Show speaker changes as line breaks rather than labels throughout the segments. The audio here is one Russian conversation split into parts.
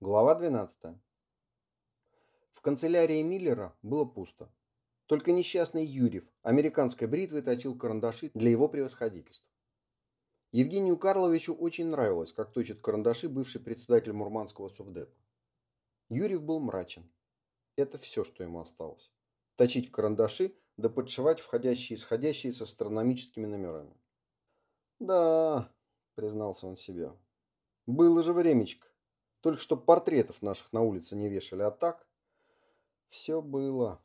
Глава 12. В канцелярии Миллера было пусто. Только несчастный Юрьев американской бритвой точил карандаши для его превосходительства. Евгению Карловичу очень нравилось, как точит карандаши бывший председатель Мурманского совдепа. Юрьев был мрачен. Это все, что ему осталось. Точить карандаши, да подшивать входящие и исходящие с астрономическими номерами. «Да», — признался он себе, — «было же времечко. Только что портретов наших на улице не вешали, а так все было.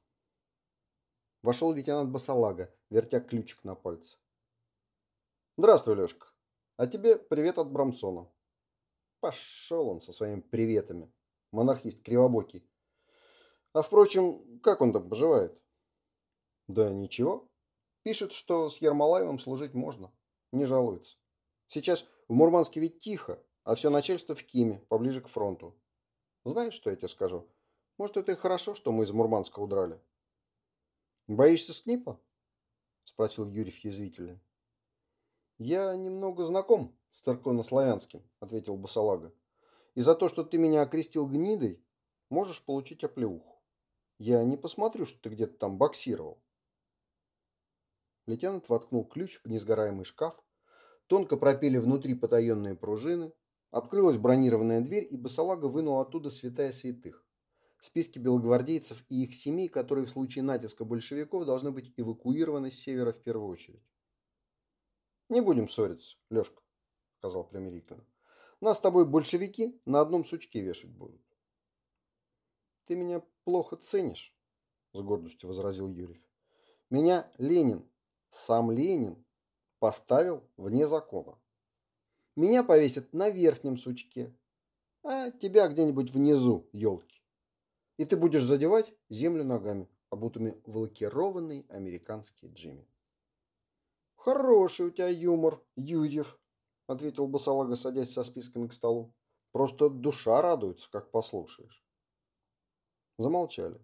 Вошел лейтенант Басалага, вертя ключик на пальце. Здравствуй, Лешка. А тебе привет от Брамсона. Пошел он со своими приветами. Монархист кривобокий. А впрочем, как он там поживает? Да ничего. Пишет, что с Ермолаевым служить можно. Не жалуется. Сейчас в Мурманске ведь тихо, а все начальство в Киме, поближе к фронту. Знаешь, что я тебе скажу? Может, это и хорошо, что мы из Мурманска удрали. Боишься Скнипа? Спросил Юрий язвительно. Я немного знаком с Тарконославянским, ответил Басалага. И за то, что ты меня окрестил гнидой, можешь получить оплеуху. Я не посмотрю, что ты где-то там боксировал. Лейтенант воткнул ключ в несгораемый шкаф, тонко пропели внутри потаенные пружины, Открылась бронированная дверь, и Басалага вынул оттуда святая святых. Списки белогвардейцев и их семей, которые в случае натиска большевиков должны быть эвакуированы с севера в первую очередь. «Не будем ссориться, Лешка», — сказал примирительно. «Нас с тобой большевики на одном сучке вешать будут». «Ты меня плохо ценишь», — с гордостью возразил Юрьев. «Меня Ленин, сам Ленин, поставил вне закона. Меня повесят на верхнем сучке, а тебя где-нибудь внизу, елки. И ты будешь задевать землю ногами, обутыми в лакированный американский Джимми. Хороший у тебя юмор, Юрьев, ответил Басалага, садясь со списками к столу. Просто душа радуется, как послушаешь. Замолчали.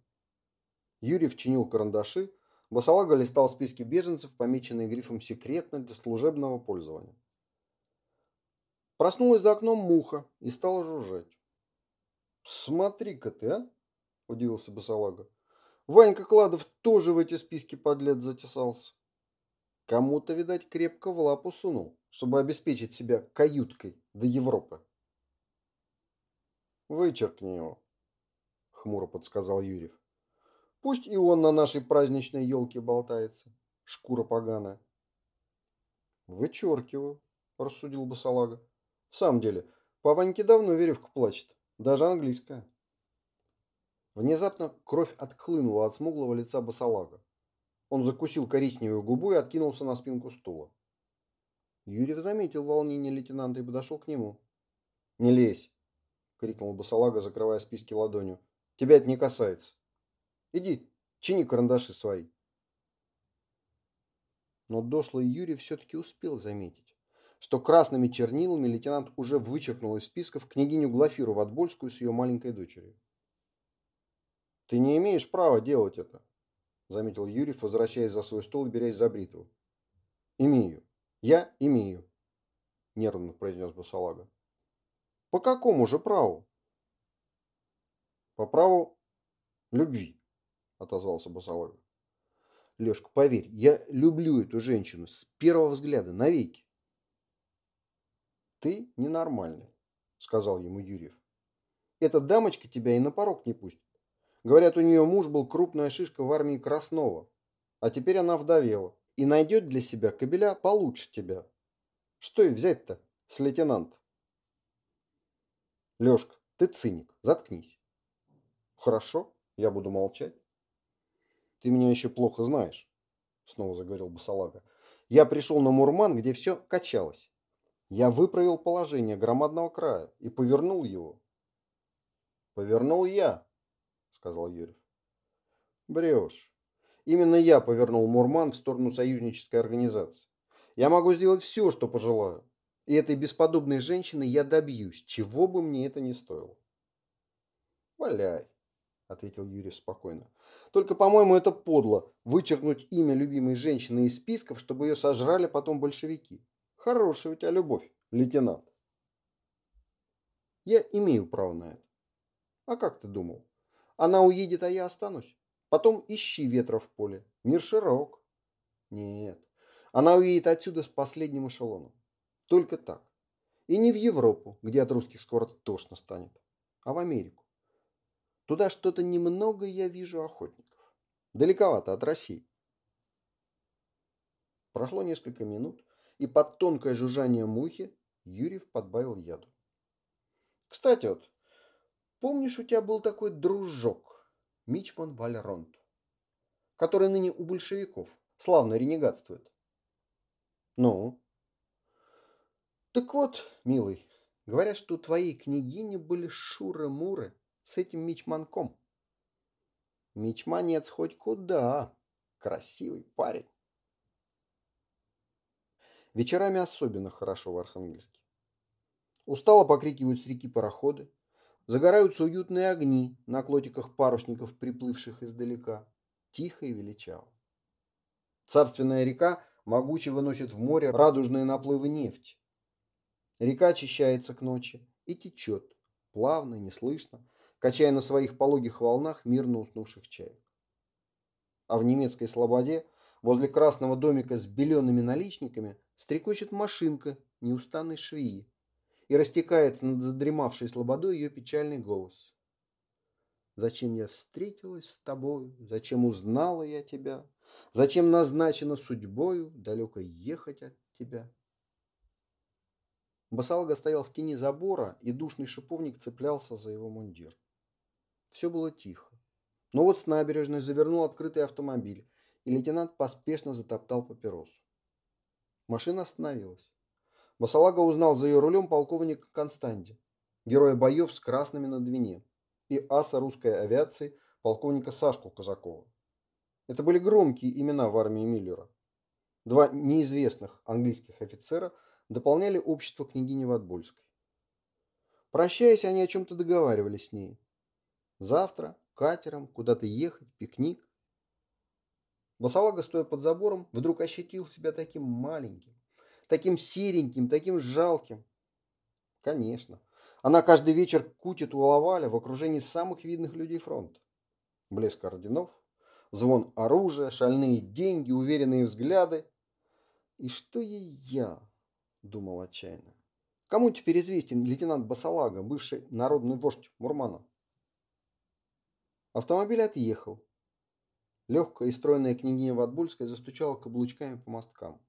Юрьев чинил карандаши, Басалага листал списки беженцев, помеченные грифом «Секретно» для служебного пользования. Проснулась за окном муха и стала жужжать. «Смотри-ка ты, а!» – удивился Басалага. «Ванька Кладов тоже в эти списки подлец затесался. Кому-то, видать, крепко в лапу сунул, чтобы обеспечить себя каюткой до Европы». «Вычеркни его», – хмуро подсказал Юрьев. «Пусть и он на нашей праздничной елке болтается, шкура поганая». «Вычеркиваю», – рассудил Басалага. В самом деле, по Ваньке давно веревка плачет, даже английская. Внезапно кровь отхлынула от смуглого лица басалага. Он закусил коричневую губу и откинулся на спинку стула. Юрьев заметил волнение лейтенанта и подошел к нему. «Не лезь!» — крикнул басалага, закрывая списки ладонью. «Тебя это не касается. Иди, чини карандаши свои». Но дошлый Юрий все-таки успел заметить что красными чернилами лейтенант уже вычеркнул из списков княгиню Глафиру Ватбольскую с ее маленькой дочерью. «Ты не имеешь права делать это», — заметил Юрьев, возвращаясь за свой стол и берясь за бритву. «Имею. Я имею», — нервно произнес Басалага. «По какому же праву?» «По праву любви», — отозвался Басалага. «Лешка, поверь, я люблю эту женщину с первого взгляда, навеки. «Ты ненормальный», — сказал ему Юрьев. «Эта дамочка тебя и на порог не пустит. Говорят, у нее муж был крупная шишка в армии Краснова, а теперь она вдовела и найдет для себя кобеля получше тебя. Что и взять-то с лейтенанта?» «Лешка, ты циник, заткнись». «Хорошо, я буду молчать». «Ты меня еще плохо знаешь», — снова заговорил Басалага. «Я пришел на Мурман, где все качалось. Я выправил положение громадного края и повернул его. Повернул я, сказал Юрьев. Брешь. Именно я повернул Мурман в сторону союзнической организации. Я могу сделать все, что пожелаю. И этой бесподобной женщины я добьюсь, чего бы мне это ни стоило. Валяй, ответил Юрий спокойно. Только, по-моему, это подло вычеркнуть имя любимой женщины из списков, чтобы ее сожрали потом большевики. Хорошая у тебя любовь, лейтенант. Я имею право на это, А как ты думал? Она уедет, а я останусь? Потом ищи ветра в поле. Мир широк. Нет. Она уедет отсюда с последним эшелоном. Только так. И не в Европу, где от русских скоро тошно станет, а в Америку. Туда что-то немного я вижу охотников. Далековато от России. Прошло несколько минут, и под тонкое жужжание мухи Юрьев подбавил яду. Кстати, вот, помнишь, у тебя был такой дружок, Мичман Вальронт, который ныне у большевиков славно ренегатствует? Ну? Так вот, милый, говорят, что у твоей княгини были шуры-муры с этим мичманком. Мичманец хоть куда. Красивый парень. Вечерами особенно хорошо в Архангельске. Устало покрикивают с реки пароходы. Загораются уютные огни на клотиках парусников, приплывших издалека. Тихо и величаво. Царственная река могуче выносит в море радужные наплывы нефти. Река очищается к ночи и течет, плавно, неслышно, качая на своих пологих волнах мирно уснувших чаек. А в немецкой слободе, возле красного домика с белеными наличниками, стрекочет машинка неустанной швеи, и растекается над задремавшей слободой ее печальный голос. Зачем я встретилась с тобою, зачем узнала я тебя, Зачем назначено судьбою далеко ехать от тебя? Басалга стоял в тени забора, и душный шиповник цеплялся за его мундир. Все было тихо. Но вот с набережной завернул открытый автомобиль, и лейтенант поспешно затоптал папиросу. Машина остановилась. Басалага узнал за ее рулем полковника Констанди, героя боев с красными на двине, и аса русской авиации полковника Сашку Казакова. Это были громкие имена в армии Миллера. Два неизвестных английских офицера дополняли общество княгини Ватбольской. Прощаясь, они о чем-то договаривались с ней. Завтра, катером, куда-то ехать, пикник. Басалага, стоя под забором, вдруг ощутил себя таким маленьким, таким сереньким, таким жалким. Конечно, она каждый вечер кутит у Лаваля в окружении самых видных людей фронта. Блеск орденов, звон оружия, шальные деньги, уверенные взгляды. И что ей я, думал отчаянно. Кому теперь известен лейтенант Басалага, бывший народный вождь Мурмана? Автомобиль отъехал. Легкая и стройная княгиня Ватбульская застучала каблучками по мосткам.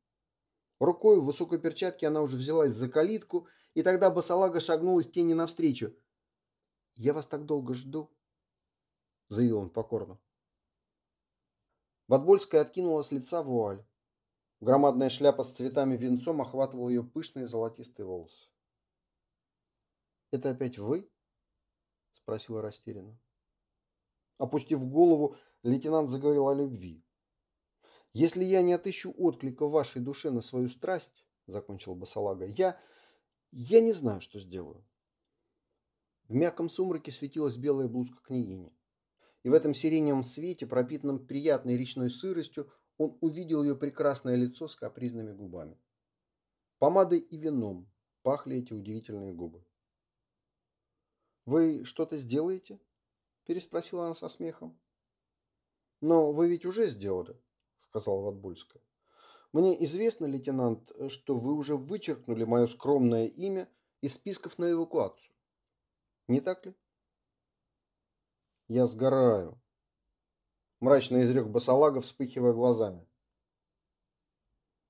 Рукой в высокой перчатке она уже взялась за калитку, и тогда Басалага шагнул из тени навстречу. «Я вас так долго жду», — заявил он покорно. Подбольская откинула с лица вуаль. Громадная шляпа с цветами венцом охватывала ее пышные золотистые волосы. «Это опять вы?» – спросила растерянно. Опустив голову, лейтенант заговорил о любви. «Если я не отыщу отклика в вашей душе на свою страсть, — закончил Басалага, — я... я не знаю, что сделаю». В мягком сумраке светилась белая блузка княгини и в этом сиреневом свете, пропитанном приятной речной сыростью, он увидел ее прекрасное лицо с капризными губами. Помадой и вином пахли эти удивительные губы. «Вы что-то сделаете?» – переспросила она со смехом. «Но вы ведь уже сделали», – сказала Ватбульская. «Мне известно, лейтенант, что вы уже вычеркнули мое скромное имя из списков на эвакуацию. Не так ли?» Я сгораю. Мрачно изрек Басалага, вспыхивая глазами.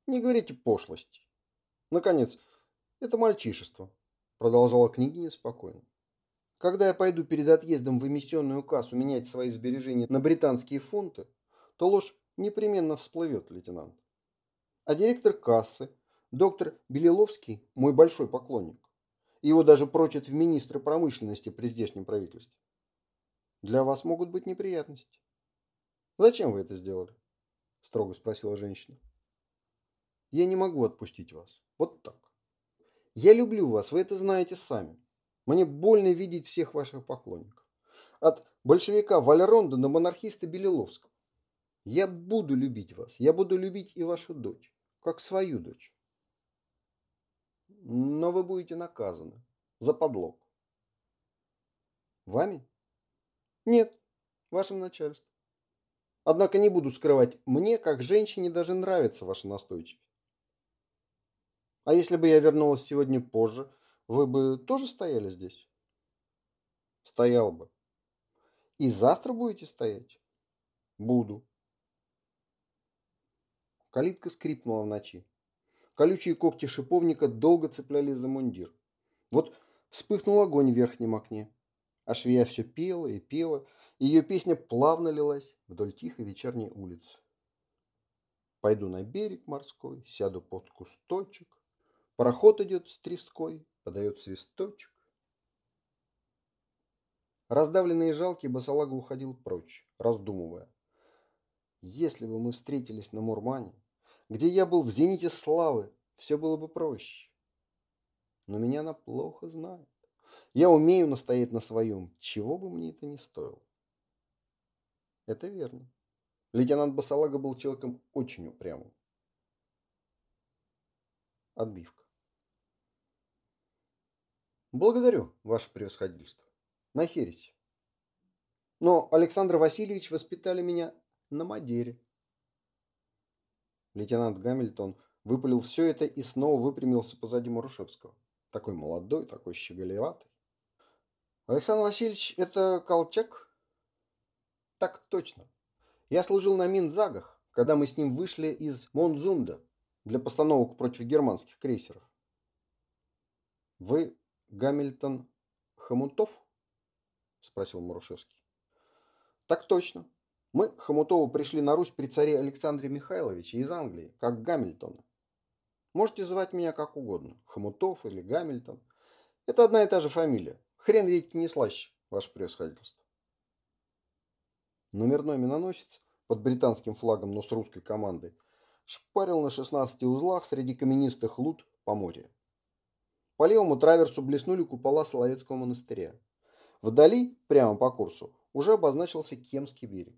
Не говорите пошлости. Наконец, это мальчишество, продолжала княгиня спокойно. Когда я пойду перед отъездом в эмиссионную кассу менять свои сбережения на британские фунты, то ложь непременно всплывет, лейтенант. А директор кассы, доктор Белиловский, мой большой поклонник. Его даже прочат в министры промышленности при здешнем правительстве. Для вас могут быть неприятности. Зачем вы это сделали? Строго спросила женщина. Я не могу отпустить вас. Вот так. Я люблю вас, вы это знаете сами. Мне больно видеть всех ваших поклонников. От большевика Валеронда до монархиста Белиловского. Я буду любить вас. Я буду любить и вашу дочь. Как свою дочь. Но вы будете наказаны. За подлог. Вами? Нет, вашим начальством. Однако не буду скрывать, мне, как женщине, даже нравится ваша настойчивость. А если бы я вернулась сегодня позже, вы бы тоже стояли здесь? Стоял бы. И завтра будете стоять? Буду. Калитка скрипнула в ночи. Колючие когти шиповника долго цеплялись за мундир. Вот вспыхнул огонь в верхнем окне. А швея все пела и пела, и ее песня плавно лилась вдоль тихой вечерней улицы. Пойду на берег морской, сяду под кусточек. Пароход идет с треской, подает свисточек. Раздавленный и жалкий, босолага уходил прочь, раздумывая. Если бы мы встретились на Мурмане, где я был в зените славы, все было бы проще. Но меня она плохо знает. Я умею настоять на своем, чего бы мне это ни стоило. Это верно. Лейтенант Басалага был человеком очень упрямым. Отбивка. Благодарю, ваше превосходительство. Нахерите. Но Александр Васильевич воспитали меня на Мадере. Лейтенант Гамильтон выпалил все это и снова выпрямился позади Марушевского. Такой молодой, такой щеголеватый. Александр Васильевич, это Колчак? Так точно. Я служил на Минзагах, когда мы с ним вышли из Монзунда для постановок против германских крейсеров. Вы Гамильтон Хомутов? Спросил Марушевский. Так точно. Мы, Хомутову, пришли на Русь при царе Александре Михайловиче из Англии, как Гамильтона. Можете звать меня как угодно, Хомутов или Гамильтон. Это одна и та же фамилия. Хрен редьки не слаще, ваше превосходительство. Номерной миноносец под британским флагом, но с русской командой, шпарил на 16 узлах среди каменистых лут по морю. По левому траверсу блеснули купола Соловецкого монастыря. Вдали, прямо по курсу, уже обозначился Кемский берег.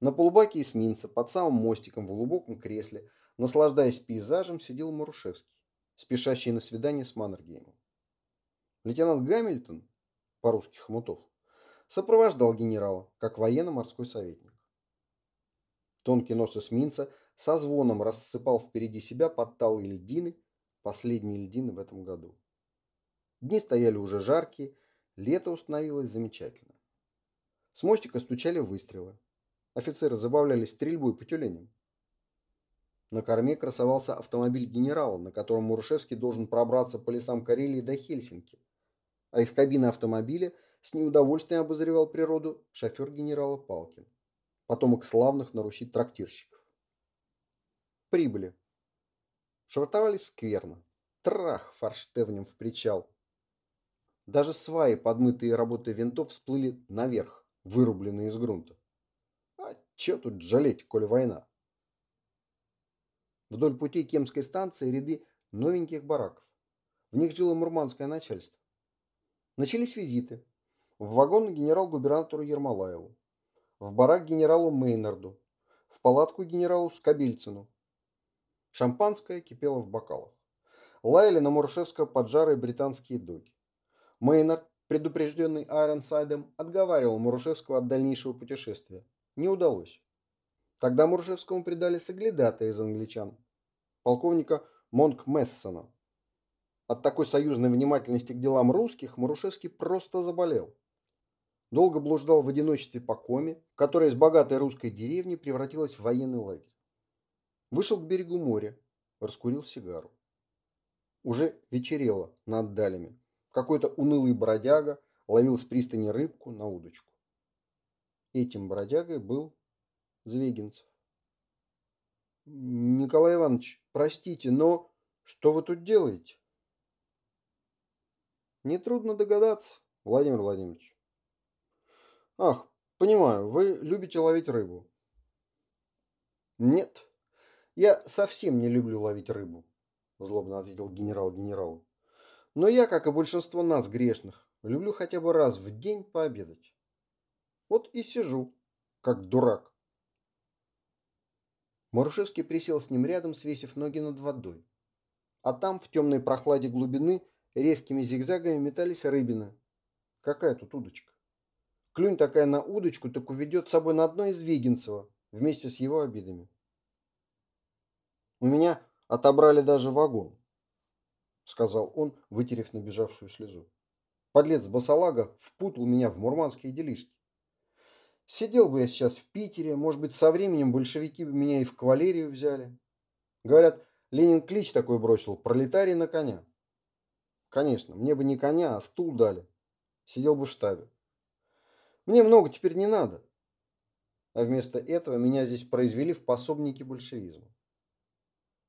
На полубаке эсминца, под самым мостиком, в глубоком кресле, наслаждаясь пейзажем, сидел Марушевский, спешащий на свидание с Маннергеймом. Лейтенант Гамильтон, по-русски Хомутов, сопровождал генерала, как военно-морской советник. Тонкий нос эсминца со звоном рассыпал впереди себя подталые льдины, последние льдины в этом году. Дни стояли уже жаркие, лето установилось замечательно. С мостика стучали выстрелы. Офицеры забавлялись стрельбой по тюленям. На корме красовался автомобиль генерала, на котором Мурушевский должен пробраться по лесам Карелии до Хельсинки. А из кабины автомобиля с неудовольствием обозревал природу шофер генерала Палкин, потомок славных на Руси трактирщиков. Прибыли. Швартовались скверно. Трах форштевнем в причал. Даже сваи, подмытые работой винтов, всплыли наверх, вырубленные из грунта. Че тут жалеть, коль война? Вдоль путей Кемской станции ряды новеньких бараков. В них жило мурманское начальство. Начались визиты. В вагон генерал-губернатору Ермолаеву. В барак генералу Мейнарду. В палатку генералу Скобельцину. Шампанское кипело в бокалах. Лаяли на Муршевского поджарые британские доги. Мейнард, предупрежденный Айронсайдом, отговаривал Мурушевского от дальнейшего путешествия. Не удалось. Тогда Муржевскому придали соглядатая из англичан, полковника Монк Мессона. От такой союзной внимательности к делам русских Марушевский просто заболел. Долго блуждал в одиночестве по коме, которая из богатой русской деревни превратилась в военный лагерь. Вышел к берегу моря, раскурил сигару. Уже вечерело над далями. Какой-то унылый бродяга ловил с пристани рыбку на удочку. Этим бродягой был Звегинцев. Николай Иванович, простите, но что вы тут делаете? Нетрудно догадаться, Владимир Владимирович. Ах, понимаю, вы любите ловить рыбу. Нет, я совсем не люблю ловить рыбу, злобно ответил генерал генералу. Но я, как и большинство нас грешных, люблю хотя бы раз в день пообедать. Вот и сижу, как дурак. Марушевский присел с ним рядом, свесив ноги над водой. А там, в темной прохладе глубины, резкими зигзагами метались рыбины. Какая тут удочка? Клюнь такая на удочку, так уведет с собой на одно из Вегинцева, вместе с его обидами. У меня отобрали даже вагон, сказал он, вытерев набежавшую слезу. Подлец Басалага впутал меня в мурманские делишки. Сидел бы я сейчас в Питере, может быть, со временем большевики бы меня и в кавалерию взяли. Говорят, Ленин клич такой бросил, пролетарий на коня. Конечно, мне бы не коня, а стул дали. Сидел бы в штабе. Мне много теперь не надо. А вместо этого меня здесь произвели в пособники большевизма.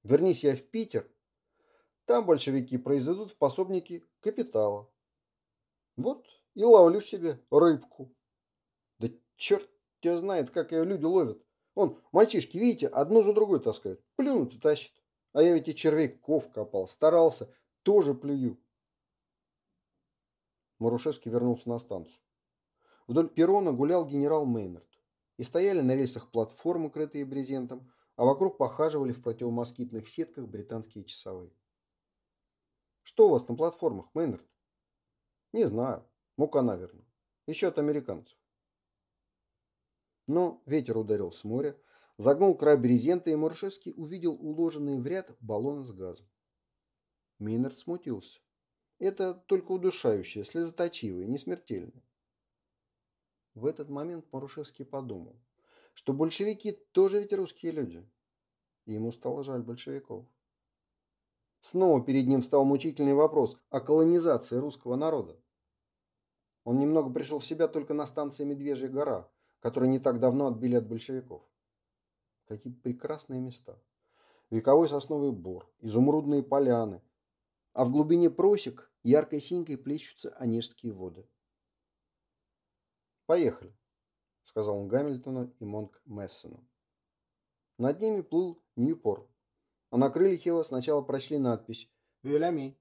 Вернись я в Питер, там большевики произведут в пособники капитала. Вот и ловлю себе рыбку. Да черт тебя знает, как ее люди ловят. Он, мальчишки, видите, одну за другой таскают. Плюнут и тащат. А я ведь и червяков копал, старался, тоже плюю. Марушевский вернулся на станцию. Вдоль перрона гулял генерал Мейнард. И стояли на рельсах платформы, крытые брезентом, а вокруг похаживали в противомоскитных сетках британские часовые. «Что у вас на платформах, Мейнард?» «Не знаю. Мука, наверное. Еще от американцев». Но ветер ударил с моря, загнул край брезента, и Маршевский увидел уложенные в ряд баллоны с газом. Мейнард смутился. Это только удушающее, слезоточивое, не смертельное. В этот момент Марушевский подумал, что большевики тоже ведь русские люди. И ему стало жаль большевиков. Снова перед ним стал мучительный вопрос о колонизации русского народа. Он немного пришел в себя только на станции Медвежья гора, которую не так давно отбили от большевиков. Какие прекрасные места. Вековой сосновый бор, изумрудные поляны, а в глубине просек яркой синькой плещутся онежские воды. «Поехали», — сказал он Гамильтону и Монк Мессону. Над ними плыл Ньюпор, а на крыльях его сначала прочли надпись «Виолями»,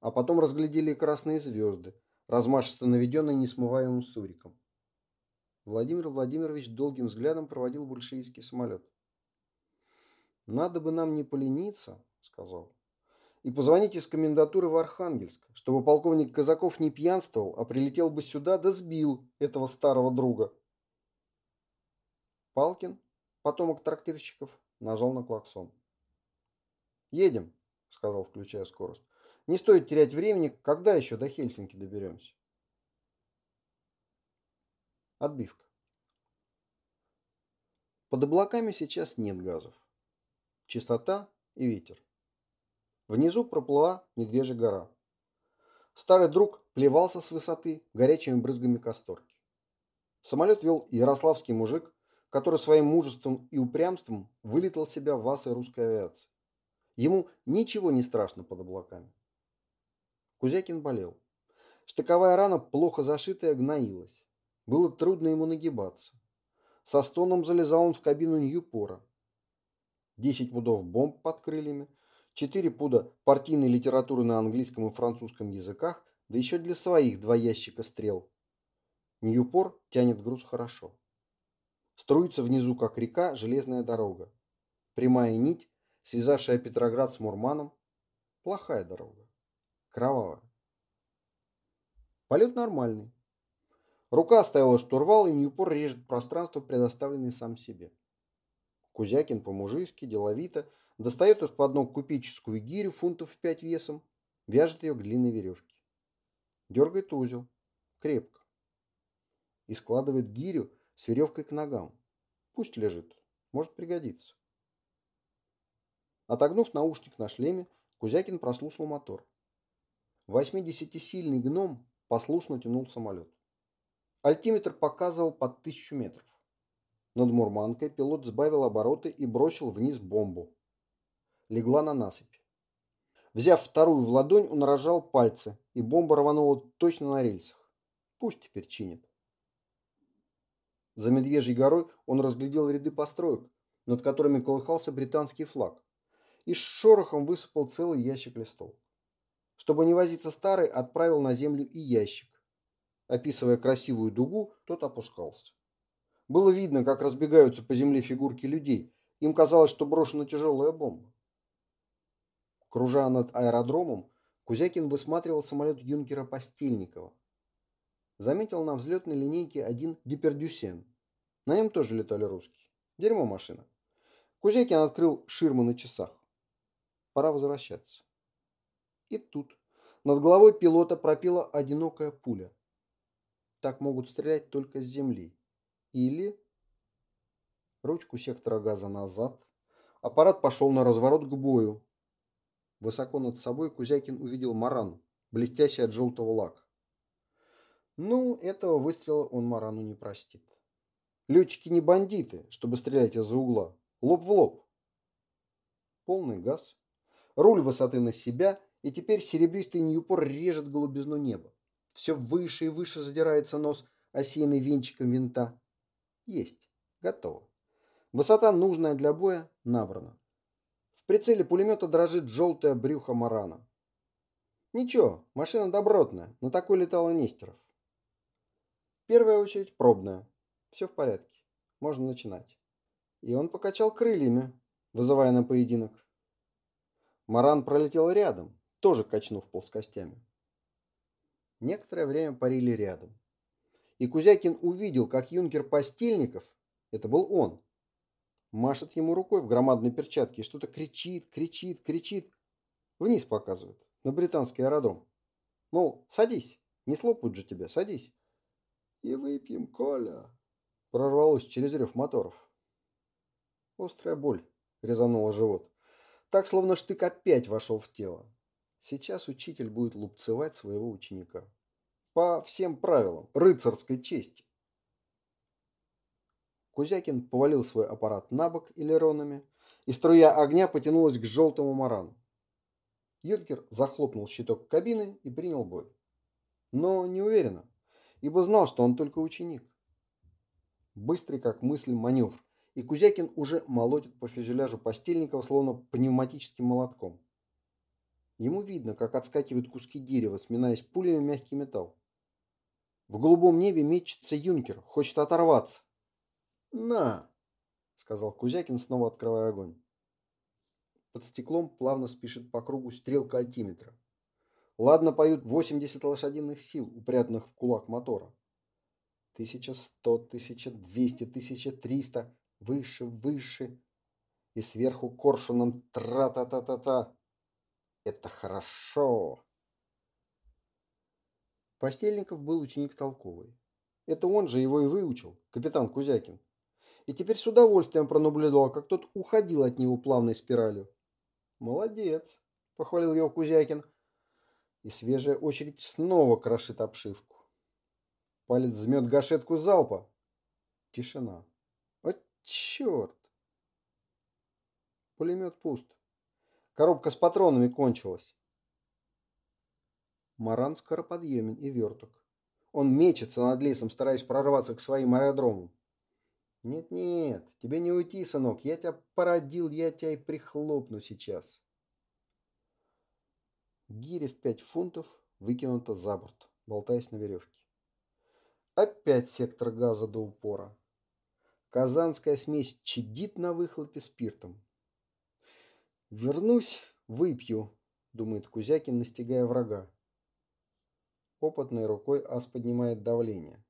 а потом разглядели красные звезды, размашисто наведенные несмываемым суриком. Владимир Владимирович долгим взглядом проводил большевистский самолет. «Надо бы нам не полениться», — сказал и позвоните из комендатуры в Архангельск, чтобы полковник Казаков не пьянствовал, а прилетел бы сюда да сбил этого старого друга. Палкин, потомок трактирщиков, нажал на клаксон. «Едем», — сказал, включая скорость. «Не стоит терять времени, когда еще до Хельсинки доберемся?» Отбивка. Под облаками сейчас нет газов. Чистота и ветер. Внизу проплыла Медвежья гора. Старый друг плевался с высоты горячими брызгами касторки. Самолет вел ярославский мужик, который своим мужеством и упрямством вылетал себя в асы русской авиации. Ему ничего не страшно под облаками. Кузякин болел. Штыковая рана, плохо зашитая, гноилась. Было трудно ему нагибаться. Со стоном залезал он в кабину Ньюпора. Десять пудов бомб под крыльями, 4 пуда партийной литературы на английском и французском языках, да еще для своих два ящика стрел. Ньюпор тянет груз хорошо. Струится внизу, как река, железная дорога. Прямая нить, связавшая Петроград с Мурманом. Плохая дорога. Кровавая. Полет нормальный. Рука оставила штурвал, и Ньюпор режет пространство, предоставленное сам себе. Кузякин по-мужицки, деловито, достает из-под ног купеческую гирю фунтов в пять весом, вяжет ее к длинной веревке. Дергает узел. Крепко. И складывает гирю с веревкой к ногам. Пусть лежит. Может пригодиться. Отогнув наушник на шлеме, Кузякин прослушал мотор. 80-сильный гном послушно тянул самолет. Альтиметр показывал под тысячу метров. Над Мурманкой пилот сбавил обороты и бросил вниз бомбу, легла на насыпь. Взяв вторую в ладонь, он рожал пальцы, и бомба рванула точно на рельсах. Пусть теперь чинит. За Медвежьей горой он разглядел ряды построек, над которыми колыхался британский флаг, и с шорохом высыпал целый ящик листов. Чтобы не возиться старый, отправил на землю и ящик. Описывая красивую дугу, тот опускался. Было видно, как разбегаются по земле фигурки людей. Им казалось, что брошена тяжелая бомба. Кружа над аэродромом, Кузякин высматривал самолет юнкера Постельникова. Заметил на взлетной линейке один Дипердюсен. На нем тоже летали русские. Дерьмо машина. Кузякин открыл ширмы на часах. Пора возвращаться. И тут над головой пилота пропила одинокая пуля. Так могут стрелять только с земли. Или... Ручку сектора газа назад. Аппарат пошел на разворот к бою. Высоко над собой Кузякин увидел Маран, блестящий от желтого лака. Ну, этого выстрела он Марану не простит. Летчики не бандиты, чтобы стрелять из-за угла. Лоб в лоб. Полный газ. Руль высоты на себя, и теперь серебристый Ньюпор режет голубизну неба. Все выше и выше задирается нос, осеянный венчиком винта. Есть. Готово. Высота, нужная для боя, набрана. В прицеле пулемета дрожит желтое брюхо Марана. Ничего, машина добротная, на такой летала Нестеров. Первая очередь пробная. Все в порядке. Можно начинать. И он покачал крыльями, вызывая на поединок. Маран пролетел рядом, тоже качнув плоскостями. Некоторое время парили рядом. И Кузякин увидел, как юнкер Постельников, это был он, машет ему рукой в громадной перчатке и что-то кричит, кричит, кричит. Вниз показывает, на британский аэродром. Мол, садись, не слопают же тебя, садись и выпьем, Коля!» Прорвалось через рев моторов. Острая боль резанула живот. Так, словно штык опять вошел в тело. Сейчас учитель будет лупцевать своего ученика. По всем правилам рыцарской чести. Кузякин повалил свой аппарат на бок элеронами, и струя огня потянулась к желтому марану. Юнкер захлопнул щиток кабины и принял бой. Но не уверенно ибо знал, что он только ученик. Быстрый, как мысль, маневр, и Кузякин уже молотит по фюзеляжу Постельникова, словно пневматическим молотком. Ему видно, как отскакивают куски дерева, сминаясь пулями мягкий металл. В голубом небе мечется юнкер, хочет оторваться. «На!» — сказал Кузякин, снова открывая огонь. Под стеклом плавно спешит по кругу стрелка альтиметра. Ладно поют 80 лошадиных сил, упрятанных в кулак мотора. 1100, 1200, 1300, выше, выше. И сверху коршуном тра-та-та-та-та. Это хорошо. Постельников был ученик толковый. Это он же его и выучил, капитан Кузякин. И теперь с удовольствием пронаблюдал, как тот уходил от него плавной спиралью. «Молодец», — похвалил его Кузякин, — и свежая очередь снова крошит обшивку. Палец жмет гашетку залпа. Тишина. О, черт! Пулемет пуст. Коробка с патронами кончилась. Маран скороподъемен и верток. Он мечется над лесом, стараясь прорваться к своим аэродромам. «Нет-нет, тебе не уйти, сынок. Я тебя породил, я тебя и прихлопну сейчас». Гиря в пять фунтов выкинута за борт, болтаясь на веревке. Опять сектор газа до упора. Казанская смесь чадит на выхлопе спиртом. «Вернусь, выпью», — думает Кузякин, настигая врага. Опытной рукой ас поднимает давление.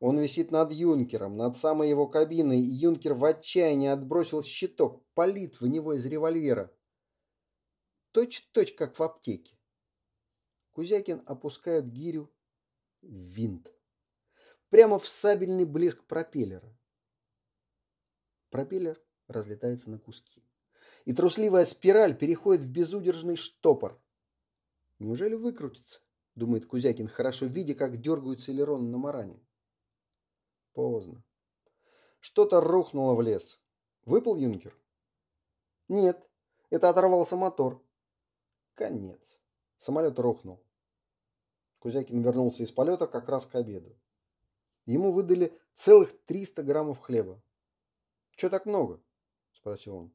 Он висит над юнкером, над самой его кабиной, и юнкер в отчаянии отбросил щиток, палит в него из револьвера. Точь-точь, как в аптеке. Кузякин опускает гирю в винт. Прямо в сабельный блеск пропеллера. Пропеллер разлетается на куски. И трусливая спираль переходит в безудержный штопор. Неужели выкрутится? Думает Кузякин, хорошо видя, как дергаются элероны на маране. Поздно. Что-то рухнуло в лес. Выпал юнкер? Нет, это оторвался мотор. Конец. Самолет рухнул. Кузякин вернулся из полета как раз к обеду. Ему выдали целых 300 граммов хлеба. «Че так много?» – спросил он.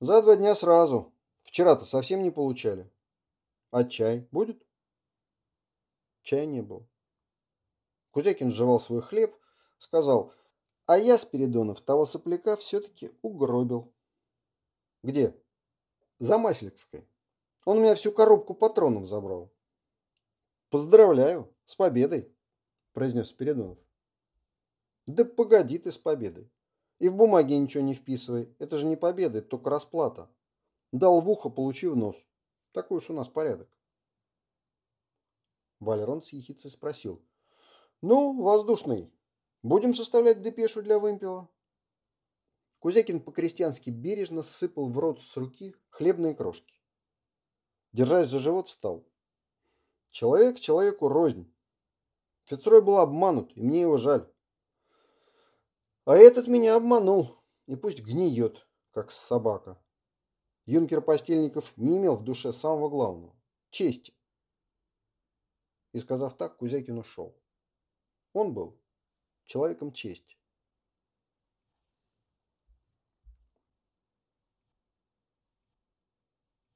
«За два дня сразу. Вчера-то совсем не получали. А чай будет?» Чая не было. Кузякин жевал свой хлеб, сказал, а я Спиридонов того сопляка все-таки угробил. «Где?» «За Масликской. Он у меня всю коробку патронов забрал. Поздравляю, с победой. произнес Спиридонов. Да погоди ты с победой. И в бумаге ничего не вписывай. Это же не победа, это только расплата. Дал в ухо, получи нос. Такой уж у нас порядок. Валерон с ехицей спросил. Ну, воздушный, будем составлять депешу для вымпела? Кузякин по-крестьянски бережно сыпал в рот с руки хлебные крошки. Держась за живот, встал. Человек человеку рознь. Фицрой был обманут, и мне его жаль. А этот меня обманул, и пусть гниет, как собака. Юнкер Постельников не имел в душе самого главного – чести. И сказав так, Кузякин ушел. Он был человеком чести.